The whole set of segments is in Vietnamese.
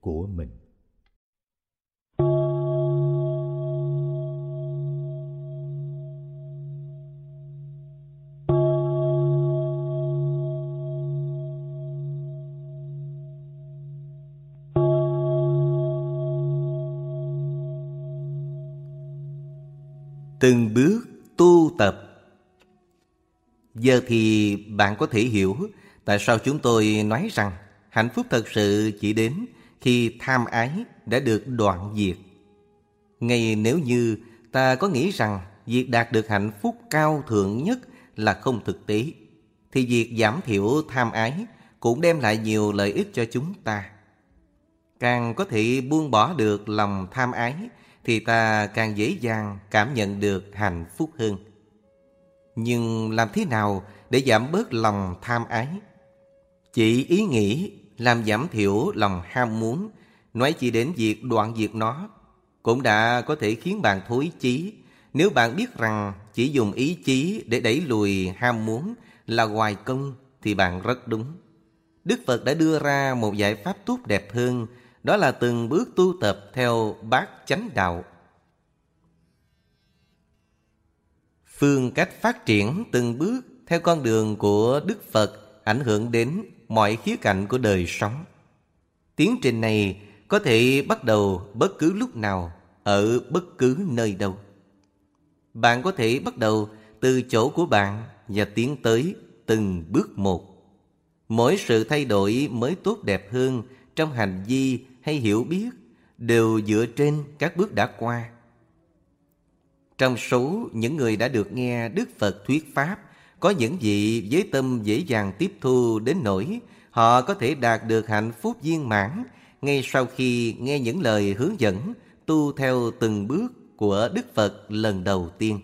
của mình. Từng bước tu tập. Giờ thì bạn có thể hiểu tại sao chúng tôi nói rằng hạnh phúc thật sự chỉ đến khi tham ái đã được đoạn diệt ngay nếu như ta có nghĩ rằng việc đạt được hạnh phúc cao thượng nhất là không thực tế, thì việc giảm thiểu tham ái cũng đem lại nhiều lợi ích cho chúng ta càng có thể buông bỏ được lòng tham ái, thì ta càng dễ dàng cảm nhận được hạnh phúc hơn. Nhưng làm thế nào để giảm bớt lòng tham ái? Chỉ ý nghĩ làm giảm thiểu lòng ham muốn, nói chỉ đến việc đoạn diệt nó, cũng đã có thể khiến bạn thối chí. Nếu bạn biết rằng chỉ dùng ý chí để đẩy lùi ham muốn là hoài công thì bạn rất đúng. Đức Phật đã đưa ra một giải pháp tốt đẹp hơn đó là từng bước tu tập theo bát chánh đạo. Phương cách phát triển từng bước theo con đường của Đức Phật ảnh hưởng đến mọi khía cạnh của đời sống. Tiến trình này có thể bắt đầu bất cứ lúc nào, ở bất cứ nơi đâu. Bạn có thể bắt đầu từ chỗ của bạn và tiến tới từng bước một. Mỗi sự thay đổi mới tốt đẹp hơn trong hành vi hay hiểu biết đều dựa trên các bước đã qua. Trong số những người đã được nghe Đức Phật thuyết Pháp, có những vị với tâm dễ dàng tiếp thu đến nỗi họ có thể đạt được hạnh phúc viên mãn ngay sau khi nghe những lời hướng dẫn tu theo từng bước của Đức Phật lần đầu tiên.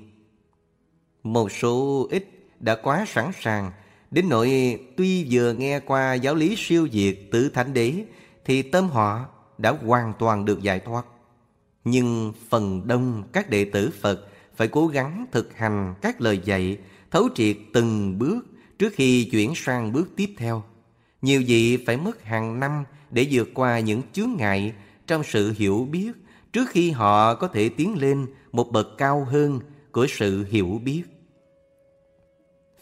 Một số ít đã quá sẵn sàng đến nỗi tuy vừa nghe qua giáo lý siêu diệt tự thánh đế thì tâm họ đã hoàn toàn được giải thoát. Nhưng phần đông các đệ tử Phật phải cố gắng thực hành các lời dạy, thấu triệt từng bước trước khi chuyển sang bước tiếp theo. Nhiều vị phải mất hàng năm để vượt qua những chướng ngại trong sự hiểu biết trước khi họ có thể tiến lên một bậc cao hơn của sự hiểu biết.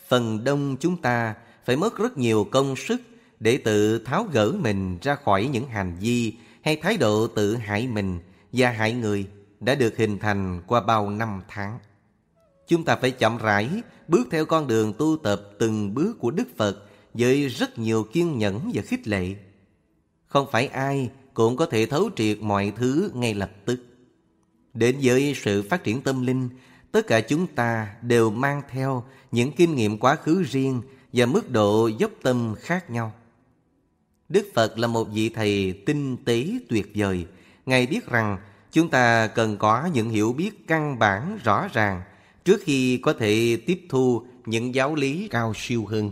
Phần đông chúng ta phải mất rất nhiều công sức để tự tháo gỡ mình ra khỏi những hành vi hay thái độ tự hại mình và hại người đã được hình thành qua bao năm tháng. Chúng ta phải chậm rãi bước theo con đường tu tập từng bước của Đức Phật với rất nhiều kiên nhẫn và khích lệ. Không phải ai cũng có thể thấu triệt mọi thứ ngay lập tức. Đến với sự phát triển tâm linh, tất cả chúng ta đều mang theo những kinh nghiệm quá khứ riêng và mức độ dốc tâm khác nhau. Đức Phật là một vị thầy tinh tế tuyệt vời. Ngài biết rằng chúng ta cần có những hiểu biết căn bản rõ ràng trước khi có thể tiếp thu những giáo lý cao siêu hơn.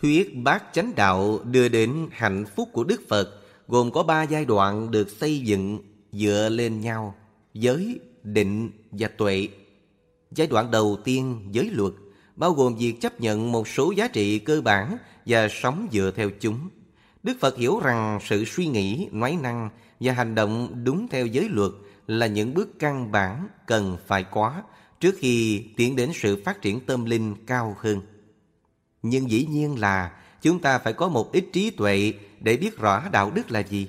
Thuyết bát chánh đạo đưa đến hạnh phúc của Đức Phật gồm có ba giai đoạn được xây dựng dựa lên nhau, giới, định và tuệ. Giai đoạn đầu tiên, giới luật, bao gồm việc chấp nhận một số giá trị cơ bản và sống dựa theo chúng. Đức Phật hiểu rằng sự suy nghĩ, nói năng và hành động đúng theo giới luật là những bước căn bản cần phải có trước khi tiến đến sự phát triển tâm linh cao hơn. Nhưng dĩ nhiên là chúng ta phải có một ít trí tuệ để biết rõ đạo đức là gì.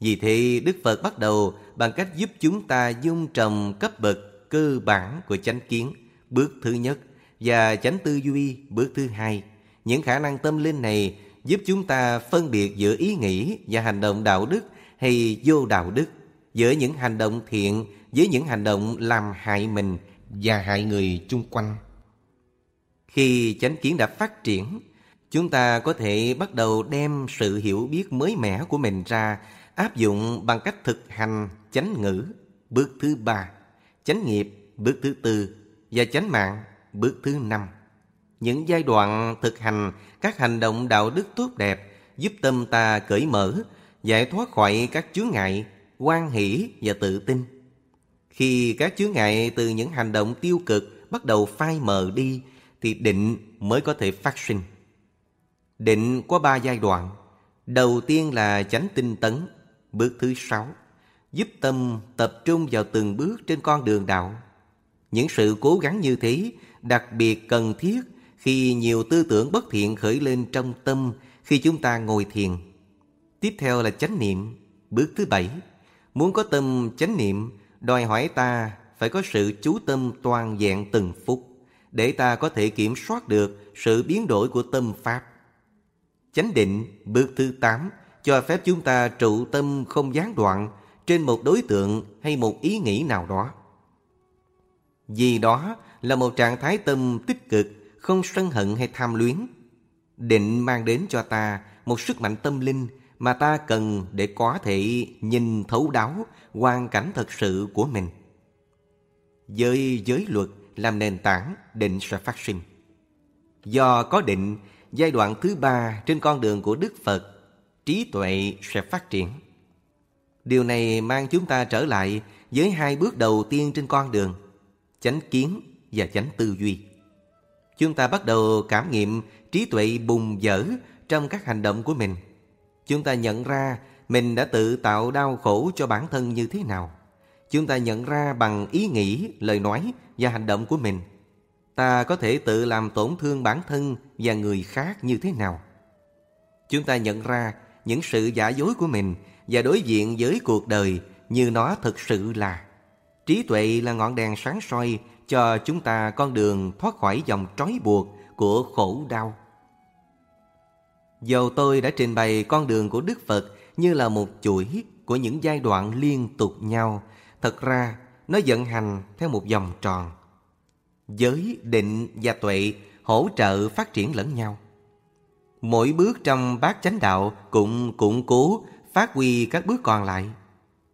Vì thế Đức Phật bắt đầu bằng cách giúp chúng ta dung trồng cấp bậc cơ bản của chánh kiến, bước thứ nhất, và chánh tư duy, bước thứ hai. Những khả năng tâm linh này giúp chúng ta phân biệt giữa ý nghĩ và hành động đạo đức hay vô đạo đức, giữa những hành động thiện với những hành động làm hại mình và hại người chung quanh. Khi chánh kiến đã phát triển, chúng ta có thể bắt đầu đem sự hiểu biết mới mẻ của mình ra áp dụng bằng cách thực hành chánh ngữ bước thứ ba, chánh nghiệp bước thứ tư và chánh mạng bước thứ năm. Những giai đoạn thực hành các hành động đạo đức tốt đẹp giúp tâm ta cởi mở, giải thoát khỏi các chướng ngại, quan hỷ và tự tin. Khi các chướng ngại từ những hành động tiêu cực bắt đầu phai mờ đi thì định mới có thể phát sinh. Định có ba giai đoạn. Đầu tiên là chánh tinh tấn, Bước thứ sáu Giúp tâm tập trung vào từng bước trên con đường đạo Những sự cố gắng như thế đặc biệt cần thiết khi nhiều tư tưởng bất thiện khởi lên trong tâm khi chúng ta ngồi thiền. Tiếp theo là chánh niệm, bước thứ bảy. Muốn có tâm chánh niệm, đòi hỏi ta phải có sự chú tâm toàn vẹn từng phút, để ta có thể kiểm soát được sự biến đổi của tâm Pháp. Chánh định, bước thứ tám cho phép chúng ta trụ tâm không gián đoạn trên một đối tượng hay một ý nghĩ nào đó. Vì đó là một trạng thái tâm tích cực, không sân hận hay tham luyến. Định mang đến cho ta một sức mạnh tâm linh mà ta cần để có thể nhìn thấu đáo hoàn cảnh thật sự của mình. Với giới luật làm nền tảng, định sẽ phát sinh. Do có định, giai đoạn thứ ba trên con đường của Đức Phật, trí tuệ sẽ phát triển. Điều này mang chúng ta trở lại với hai bước đầu tiên trên con đường, chánh kiến và chánh tư duy. Chúng ta bắt đầu cảm nghiệm trí tuệ bùng dở trong các hành động của mình. Chúng ta nhận ra mình đã tự tạo đau khổ cho bản thân như thế nào. Chúng ta nhận ra bằng ý nghĩ, lời nói và hành động của mình. Ta có thể tự làm tổn thương bản thân và người khác như thế nào. Chúng ta nhận ra những sự giả dối của mình và đối diện với cuộc đời như nó thực sự là. Trí tuệ là ngọn đèn sáng soi cho chúng ta con đường thoát khỏi dòng trói buộc của khổ đau. Dầu tôi đã trình bày con đường của Đức Phật như là một chuỗi của những giai đoạn liên tục nhau, thật ra nó vận hành theo một vòng tròn. Giới, định và tuệ hỗ trợ phát triển lẫn nhau. Mỗi bước trong bát chánh đạo cũng củng cố, phát huy các bước còn lại.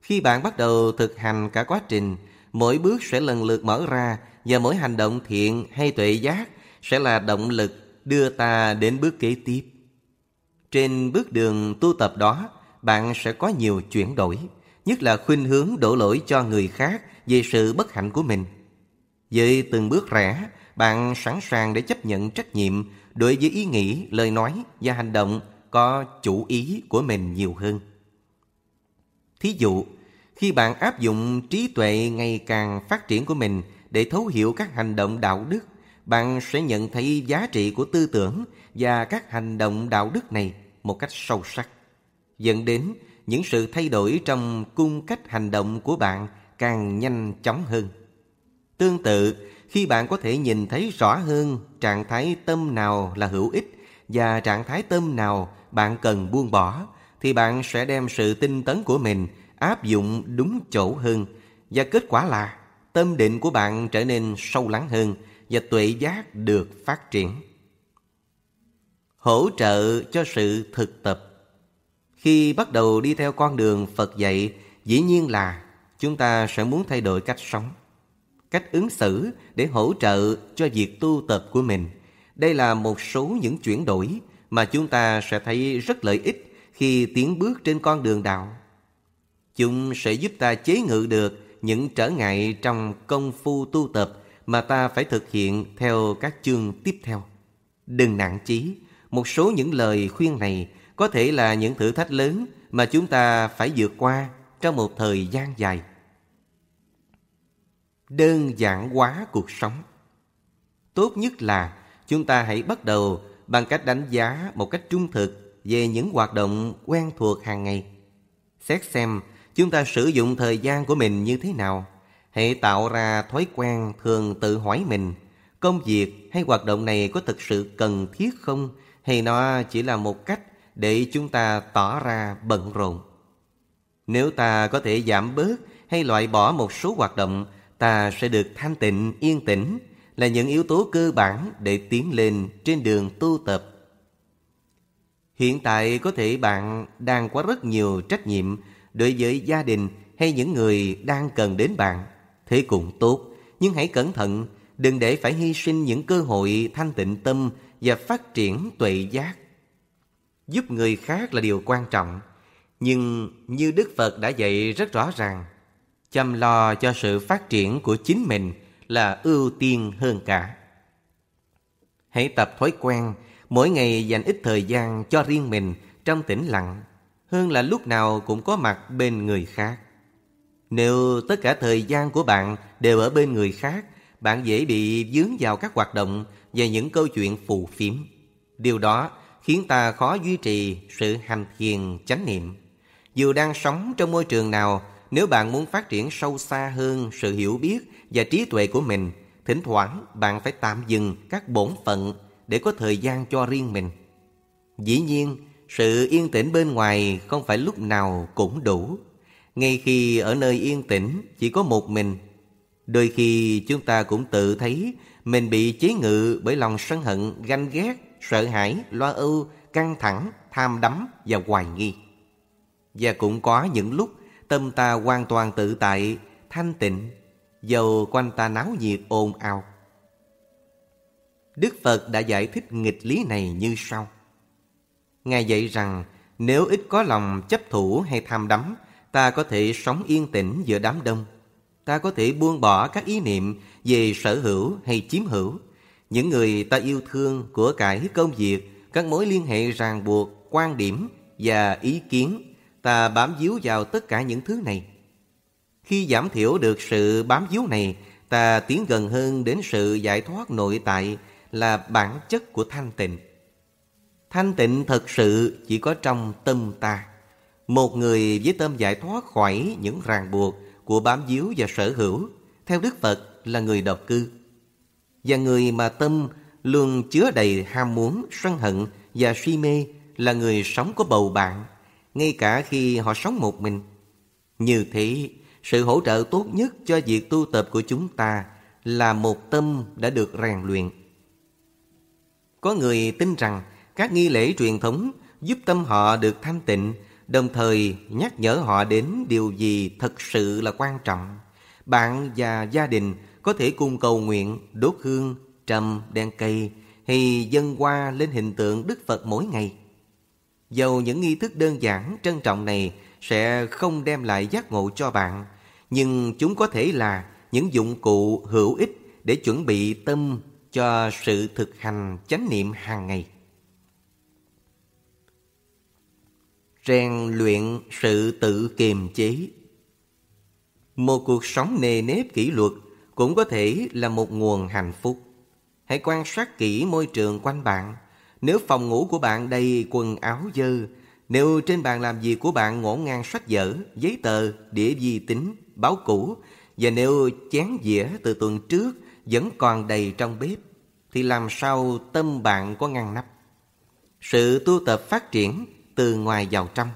Khi bạn bắt đầu thực hành cả quá trình, mỗi bước sẽ lần lượt mở ra và mỗi hành động thiện hay tuệ giác sẽ là động lực đưa ta đến bước kế tiếp. Trên bước đường tu tập đó, bạn sẽ có nhiều chuyển đổi, nhất là khuynh hướng đổ lỗi cho người khác về sự bất hạnh của mình. Với từng bước rẽ, bạn sẵn sàng để chấp nhận trách nhiệm đối với ý nghĩ, lời nói và hành động có chủ ý của mình nhiều hơn. Thí dụ, khi bạn áp dụng trí tuệ ngày càng phát triển của mình để thấu hiểu các hành động đạo đức, bạn sẽ nhận thấy giá trị của tư tưởng và các hành động đạo đức này một cách sâu sắc, dẫn đến những sự thay đổi trong cung cách hành động của bạn càng nhanh chóng hơn. Tương tự, khi bạn có thể nhìn thấy rõ hơn trạng thái tâm nào là hữu ích và trạng thái tâm nào bạn cần buông bỏ, thì bạn sẽ đem sự tinh tấn của mình áp dụng đúng chỗ hơn và kết quả là tâm định của bạn trở nên sâu lắng hơn và tuệ giác được phát triển. Hỗ trợ cho sự thực tập khi bắt đầu đi theo con đường Phật dạy, dĩ nhiên là chúng ta sẽ muốn thay đổi cách sống, cách ứng xử để hỗ trợ cho việc tu tập của mình. Đây là một số những chuyển đổi mà chúng ta sẽ thấy rất lợi ích khi tiến bước trên con đường đạo. Chúng sẽ giúp ta chế ngự được những trở ngại trong công phu tu tập mà ta phải thực hiện theo các chương tiếp theo. Đừng nặng chí, một số những lời khuyên này có thể là những thử thách lớn mà chúng ta phải vượt qua trong một thời gian dài. Đơn giản hóa cuộc sống Tốt nhất là chúng ta hãy bắt đầu bằng cách đánh giá một cách trung thực về những hoạt động quen thuộc hàng ngày. Xét xem chúng ta sử dụng thời gian của mình như thế nào. Hãy tạo ra thói quen thường tự hỏi mình, công việc hay hoạt động này có thực sự cần thiết không hay nó chỉ là một cách để chúng ta tỏ ra bận rộn. Nếu ta có thể giảm bớt hay loại bỏ một số hoạt động, ta sẽ được thanh tịnh, yên tĩnh là những yếu tố cơ bản để tiến lên trên đường tu tập. Hiện tại có thể bạn đang có rất nhiều trách nhiệm đối với gia đình hay những người đang cần đến bạn. Thế cũng tốt, nhưng hãy cẩn thận, đừng để phải hy sinh những cơ hội thanh tịnh tâm và phát triển tuệ giác. Giúp người khác là điều quan trọng, nhưng như Đức Phật đã dạy rất rõ ràng, chăm lo cho sự phát triển của chính mình là ưu tiên hơn cả. Hãy tập thói quen mỗi ngày dành ít thời gian cho riêng mình trong tĩnh lặng hơn là lúc nào cũng có mặt bên người khác. Nếu tất cả thời gian của bạn đều ở bên người khác, bạn dễ bị vướng vào các hoạt động và những câu chuyện phù phiếm. Điều đó khiến ta khó duy trì sự hành thiền chánh niệm. Dù đang sống trong môi trường nào, nếu bạn muốn phát triển sâu xa hơn sự hiểu biết và trí tuệ của mình, thỉnh thoảng bạn phải tạm dừng các bổn phận để có thời gian cho riêng mình. Dĩ nhiên, sự yên tĩnh bên ngoài không phải lúc nào cũng đủ. Ngay khi ở nơi yên tĩnh chỉ có một mình, đôi khi chúng ta cũng tự thấy mình bị chế ngự bởi lòng sân hận, ganh ghét, sợ hãi, lo âu, căng thẳng, tham đắm và hoài nghi. Và cũng có những lúc tâm ta hoàn toàn tự tại, thanh tịnh, dầu quanh ta náo nhiệt ồn ào. Đức Phật đã giải thích nghịch lý này như sau. Ngài dạy rằng nếu ít có lòng chấp thủ hay tham đắm, ta có thể sống yên tĩnh giữa đám đông. Ta có thể buông bỏ các ý niệm về sở hữu hay chiếm hữu. Những người ta yêu thương của cải công việc, các mối liên hệ ràng buộc, quan điểm và ý kiến, ta bám víu vào tất cả những thứ này. Khi giảm thiểu được sự bám víu này, ta tiến gần hơn đến sự giải thoát nội tại là bản chất của thanh tịnh. Thanh tịnh thật sự chỉ có trong tâm ta. Một người với tâm giải thoát khỏi những ràng buộc của bám víu và sở hữu, theo Đức Phật là người độc cư. Và người mà tâm luôn chứa đầy ham muốn, sân hận và si mê là người sống có bầu bạn, ngay cả khi họ sống một mình. Như thế, sự hỗ trợ tốt nhất cho việc tu tập của chúng ta là một tâm đã được rèn luyện. Có người tin rằng các nghi lễ truyền thống giúp tâm họ được thanh tịnh, đồng thời nhắc nhở họ đến điều gì thật sự là quan trọng. Bạn và gia đình có thể cùng cầu nguyện, đốt hương, trầm, đèn cây hay dân hoa lên hình tượng Đức Phật mỗi ngày. Dầu những nghi thức đơn giản, trân trọng này sẽ không đem lại giác ngộ cho bạn, nhưng chúng có thể là những dụng cụ hữu ích để chuẩn bị tâm cho sự thực hành chánh niệm hàng ngày. rèn luyện sự tự kiềm chế. Một cuộc sống nề nếp kỷ luật cũng có thể là một nguồn hạnh phúc. Hãy quan sát kỹ môi trường quanh bạn. Nếu phòng ngủ của bạn đầy quần áo dơ, nếu trên bàn làm việc của bạn ngổn ngang sách vở, giấy tờ, đĩa vi tính, báo cũ, và nếu chén dĩa từ tuần trước vẫn còn đầy trong bếp, thì làm sao tâm bạn có ngăn nắp? Sự tu tập phát triển từ ngoài vào trong.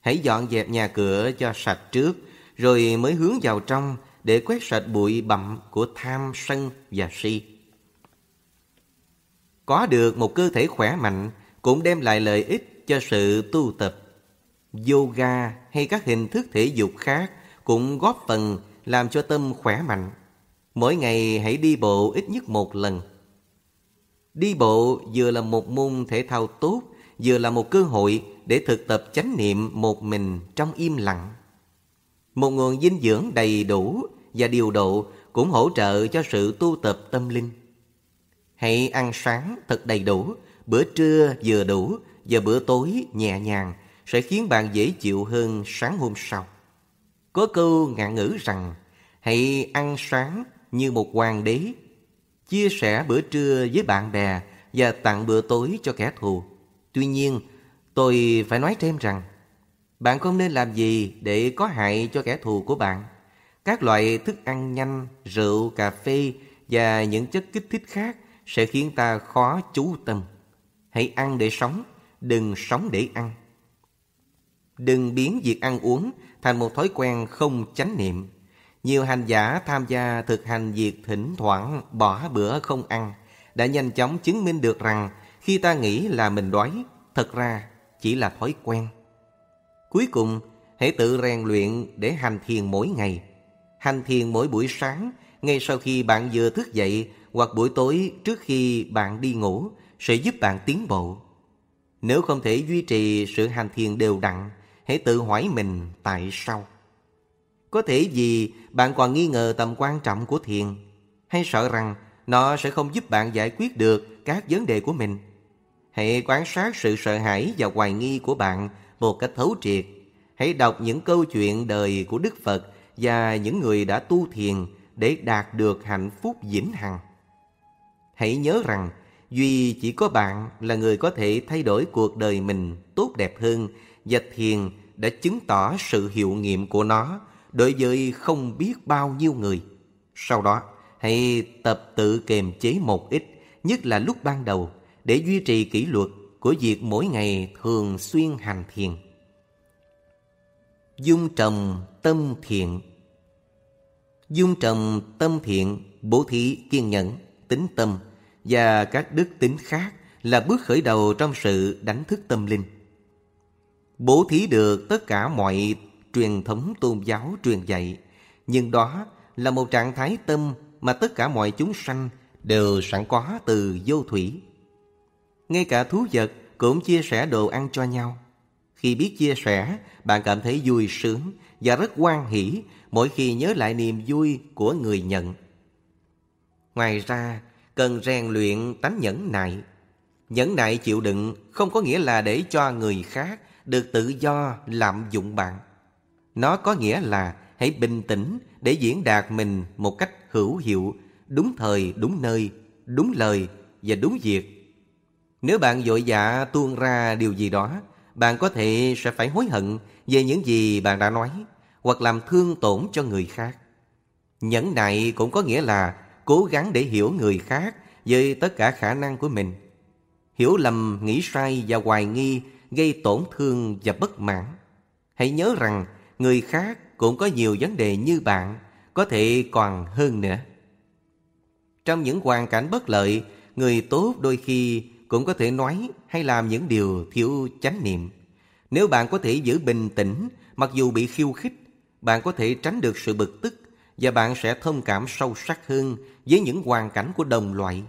Hãy dọn dẹp nhà cửa cho sạch trước, rồi mới hướng vào trong để quét sạch bụi bặm của tham sân và si. Có được một cơ thể khỏe mạnh cũng đem lại lợi ích cho sự tu tập. Yoga hay các hình thức thể dục khác cũng góp phần làm cho tâm khỏe mạnh. Mỗi ngày hãy đi bộ ít nhất một lần. Đi bộ vừa là một môn thể thao tốt, vừa là một cơ hội để thực tập chánh niệm một mình trong im lặng. Một nguồn dinh dưỡng đầy đủ và điều độ cũng hỗ trợ cho sự tu tập tâm linh. Hãy ăn sáng thật đầy đủ, bữa trưa vừa đủ và bữa tối nhẹ nhàng sẽ khiến bạn dễ chịu hơn sáng hôm sau. Có câu ngạn ngữ rằng hãy ăn sáng như một hoàng đế, chia sẻ bữa trưa với bạn bè và tặng bữa tối cho kẻ thù. Tuy nhiên, tôi phải nói thêm rằng, bạn không nên làm gì để có hại cho kẻ thù của bạn. Các loại thức ăn nhanh, rượu, cà phê và những chất kích thích khác sẽ khiến ta khó chú tâm. Hãy ăn để sống, đừng sống để ăn. Đừng biến việc ăn uống thành một thói quen không chánh niệm. Nhiều hành giả tham gia thực hành việc thỉnh thoảng bỏ bữa không ăn đã nhanh chóng chứng minh được rằng khi ta nghĩ là mình đói, thật ra chỉ là thói quen. Cuối cùng, hãy tự rèn luyện để hành thiền mỗi ngày. Hành thiền mỗi buổi sáng, ngay sau khi bạn vừa thức dậy hoặc buổi tối trước khi bạn đi ngủ sẽ giúp bạn tiến bộ. Nếu không thể duy trì sự hành thiền đều đặn, hãy tự hỏi mình tại sao. Có thể vì bạn còn nghi ngờ tầm quan trọng của thiền, hay sợ rằng nó sẽ không giúp bạn giải quyết được các vấn đề của mình. Hãy quan sát sự sợ hãi và hoài nghi của bạn một cách thấu triệt. Hãy đọc những câu chuyện đời của Đức Phật và những người đã tu thiền để đạt được hạnh phúc vĩnh hằng. Hãy nhớ rằng Duy chỉ có bạn là người có thể thay đổi cuộc đời mình tốt đẹp hơn và thiền đã chứng tỏ sự hiệu nghiệm của nó đối với không biết bao nhiêu người. Sau đó, hãy tập tự kiềm chế một ít, nhất là lúc ban đầu, để duy trì kỷ luật của việc mỗi ngày thường xuyên hành thiền. Dung trầm tâm thiện Dung trầm tâm thiện, bố thí kiên nhẫn, tính tâm và các đức tính khác là bước khởi đầu trong sự đánh thức tâm linh. Bố thí được tất cả mọi truyền thống tôn giáo truyền dạy, nhưng đó là một trạng thái tâm mà tất cả mọi chúng sanh đều sẵn có từ vô thủy. Ngay cả thú vật cũng chia sẻ đồ ăn cho nhau. Khi biết chia sẻ, bạn cảm thấy vui sướng và rất hoan hỷ mỗi khi nhớ lại niềm vui của người nhận. Ngoài ra, cần rèn luyện tánh nhẫn nại. Nhẫn nại chịu đựng không có nghĩa là để cho người khác được tự do lạm dụng bạn. Nó có nghĩa là hãy bình tĩnh để diễn đạt mình một cách hữu hiệu, đúng thời, đúng nơi, đúng lời và đúng việc. Nếu bạn vội vã dạ tuôn ra điều gì đó, bạn có thể sẽ phải hối hận về những gì bạn đã nói hoặc làm thương tổn cho người khác. Nhẫn nại cũng có nghĩa là cố gắng để hiểu người khác với tất cả khả năng của mình. Hiểu lầm, nghĩ sai và hoài nghi gây tổn thương và bất mãn. Hãy nhớ rằng người khác cũng có nhiều vấn đề như bạn, có thể còn hơn nữa. Trong những hoàn cảnh bất lợi, người tốt đôi khi cũng có thể nói hay làm những điều thiếu chánh niệm. Nếu bạn có thể giữ bình tĩnh mặc dù bị khiêu khích, bạn có thể tránh được sự bực tức và bạn sẽ thông cảm sâu sắc hơn với những hoàn cảnh của đồng loại.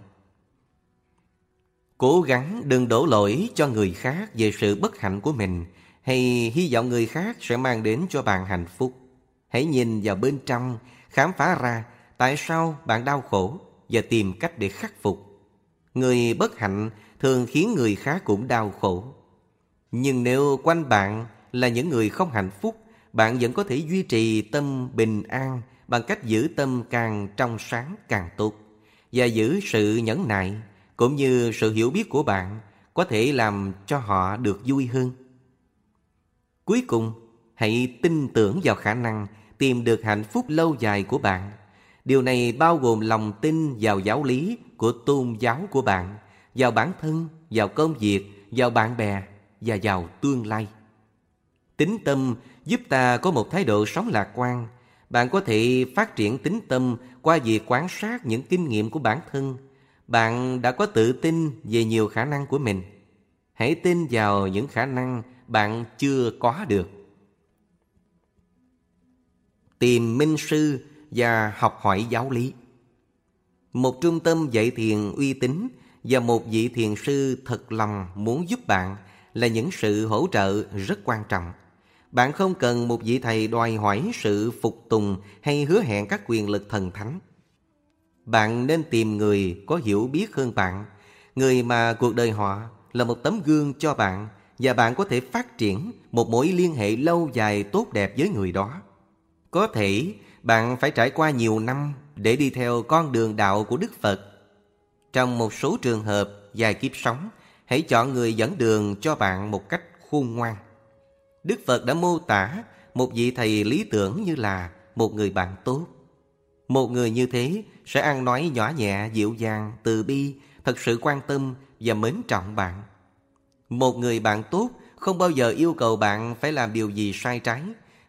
Cố gắng đừng đổ lỗi cho người khác về sự bất hạnh của mình hay hy vọng người khác sẽ mang đến cho bạn hạnh phúc. Hãy nhìn vào bên trong, khám phá ra tại sao bạn đau khổ và tìm cách để khắc phục. Người bất hạnh thường khiến người khác cũng đau khổ. Nhưng nếu quanh bạn là những người không hạnh phúc, bạn vẫn có thể duy trì tâm bình an bằng cách giữ tâm càng trong sáng càng tốt và giữ sự nhẫn nại cũng như sự hiểu biết của bạn có thể làm cho họ được vui hơn. Cuối cùng, hãy tin tưởng vào khả năng tìm được hạnh phúc lâu dài của bạn. Điều này bao gồm lòng tin vào giáo lý của tôn giáo của bạn, vào bản thân, vào công việc, vào bạn bè và vào tương lai. Tính tâm giúp ta có một thái độ sống lạc quan, bạn có thể phát triển tính tâm qua việc quan sát những kinh nghiệm của bản thân. Bạn đã có tự tin về nhiều khả năng của mình. Hãy tin vào những khả năng bạn chưa có được. Tìm minh sư và học hỏi giáo lý. Một trung tâm dạy thiền uy tín và một vị thiền sư thật lòng muốn giúp bạn là những sự hỗ trợ rất quan trọng. Bạn không cần một vị thầy đòi hỏi sự phục tùng hay hứa hẹn các quyền lực thần thánh. Bạn nên tìm người có hiểu biết hơn bạn, người mà cuộc đời họ là một tấm gương cho bạn và bạn có thể phát triển một mối liên hệ lâu dài tốt đẹp với người đó. Có thể bạn phải trải qua nhiều năm để đi theo con đường đạo của Đức Phật. Trong một số trường hợp dài kiếp sống, hãy chọn người dẫn đường cho bạn một cách khôn ngoan. Đức Phật đã mô tả một vị thầy lý tưởng như là một người bạn tốt. Một người như thế sẽ ăn nói nhỏ nhẹ, dịu dàng, từ bi, thật sự quan tâm và mến trọng bạn. Một người bạn tốt không bao giờ yêu cầu bạn phải làm điều gì sai trái,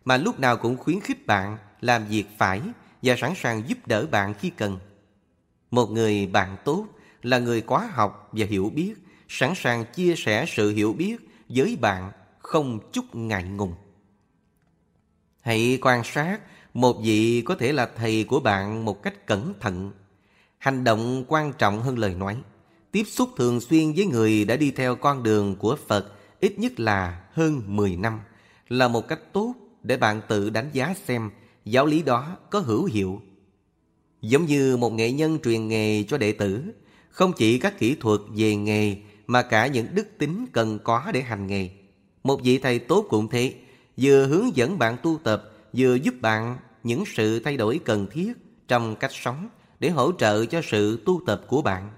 mà lúc nào cũng khuyến khích bạn làm việc phải và sẵn sàng giúp đỡ bạn khi cần. Một người bạn tốt là người quá học và hiểu biết, sẵn sàng chia sẻ sự hiểu biết với bạn không chút ngại ngùng. Hãy quan sát một vị có thể là thầy của bạn một cách cẩn thận. Hành động quan trọng hơn lời nói. Tiếp xúc thường xuyên với người đã đi theo con đường của Phật ít nhất là hơn 10 năm là một cách tốt để bạn tự đánh giá xem giáo lý đó có hữu hiệu. Giống như một nghệ nhân truyền nghề cho đệ tử, không chỉ các kỹ thuật về nghề mà cả những đức tính cần có để hành nghề. Một vị thầy tốt cũng thế, vừa hướng dẫn bạn tu tập, vừa giúp bạn những sự thay đổi cần thiết trong cách sống để hỗ trợ cho sự tu tập của bạn.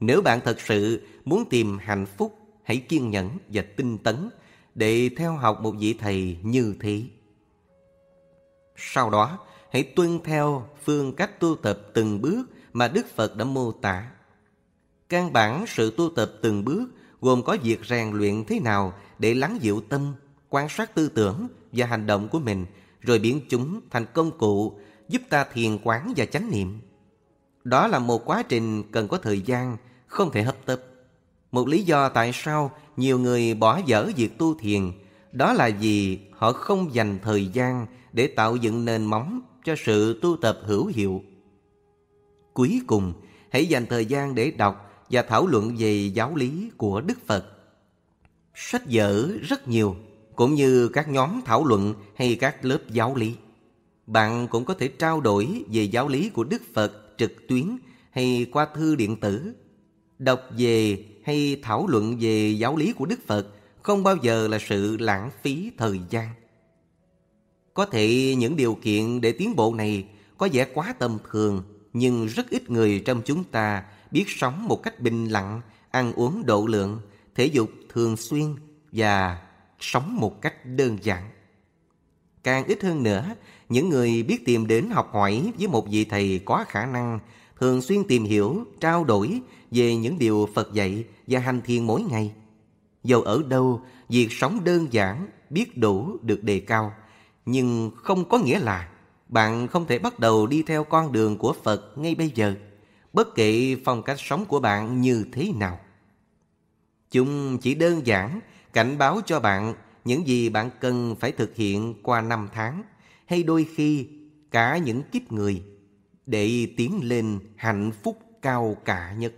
Nếu bạn thật sự muốn tìm hạnh phúc, hãy kiên nhẫn và tinh tấn để theo học một vị thầy như thế. Sau đó, hãy tuân theo phương cách tu tập từng bước mà Đức Phật đã mô tả. Căn bản sự tu tập từng bước gồm có việc rèn luyện thế nào để lắng dịu tâm, quan sát tư tưởng và hành động của mình, rồi biến chúng thành công cụ giúp ta thiền quán và chánh niệm. Đó là một quá trình cần có thời gian, không thể hấp tấp. Một lý do tại sao nhiều người bỏ dở việc tu thiền đó là vì họ không dành thời gian để tạo dựng nền móng cho sự tu tập hữu hiệu. Cuối cùng, hãy dành thời gian để đọc và thảo luận về giáo lý của Đức Phật. Sách vở rất nhiều, cũng như các nhóm thảo luận hay các lớp giáo lý. Bạn cũng có thể trao đổi về giáo lý của Đức Phật trực tuyến hay qua thư điện tử. Đọc về hay thảo luận về giáo lý của Đức Phật không bao giờ là sự lãng phí thời gian. Có thể những điều kiện để tiến bộ này có vẻ quá tầm thường, nhưng rất ít người trong chúng ta biết sống một cách bình lặng, ăn uống độ lượng, thể dục thường xuyên và sống một cách đơn giản. Càng ít hơn nữa, những người biết tìm đến học hỏi với một vị thầy có khả năng, thường xuyên tìm hiểu, trao đổi về những điều Phật dạy và hành thiền mỗi ngày. Dầu ở đâu, việc sống đơn giản, biết đủ được đề cao, nhưng không có nghĩa là bạn không thể bắt đầu đi theo con đường của Phật ngay bây giờ, bất kể phong cách sống của bạn như thế nào. Chúng chỉ đơn giản cảnh báo cho bạn những gì bạn cần phải thực hiện qua năm tháng, hay đôi khi cả những kiếp người để tiến lên hạnh phúc cao cả nhất.